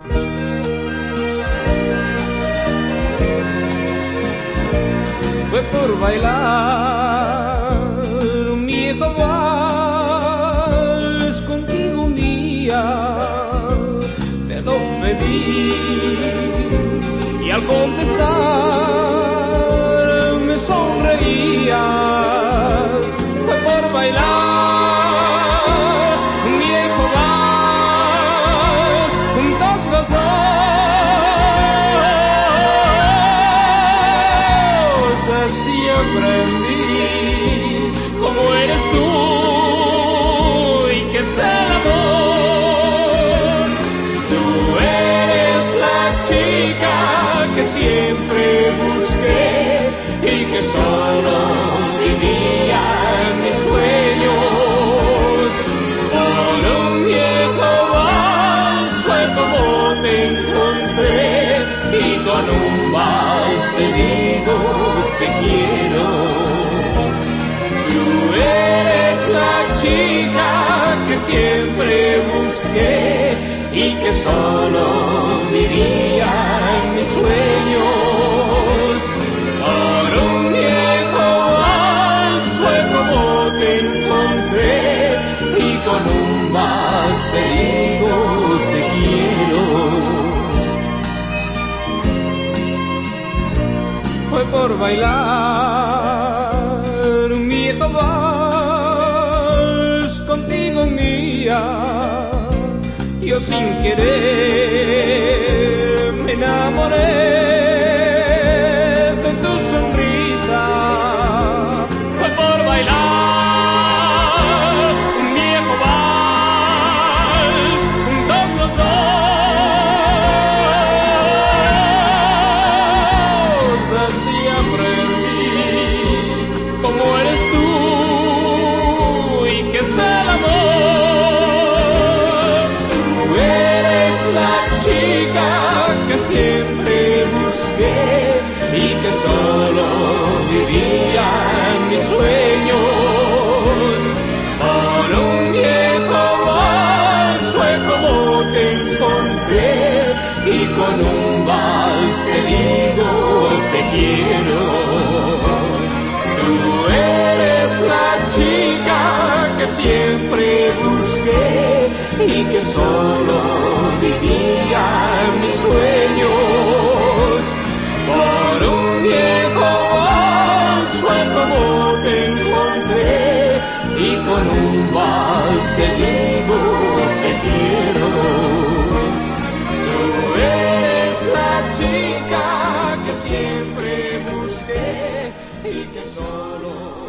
Fue por bailar un viejo vals contigo un día. Te lo pedí Así aprendí cómo eres tú y que es el amor. Tú eres la chica que siempre busqué y que solo vivía en mis sueños. Por un viejo vals fue como te encontré y con un siempre busqué y que solo vivía mis sueños. Por un viejo vals fue como te encontré y con un vals te digo te quiero. fue por bailar Yo sin querer me enamoré y que solo vivía mis sueños. Por un viejo vals fue como te encontré y con un vals te digo te quiero. Tú eres la chica que siempre busqué y que solo vivía y que solo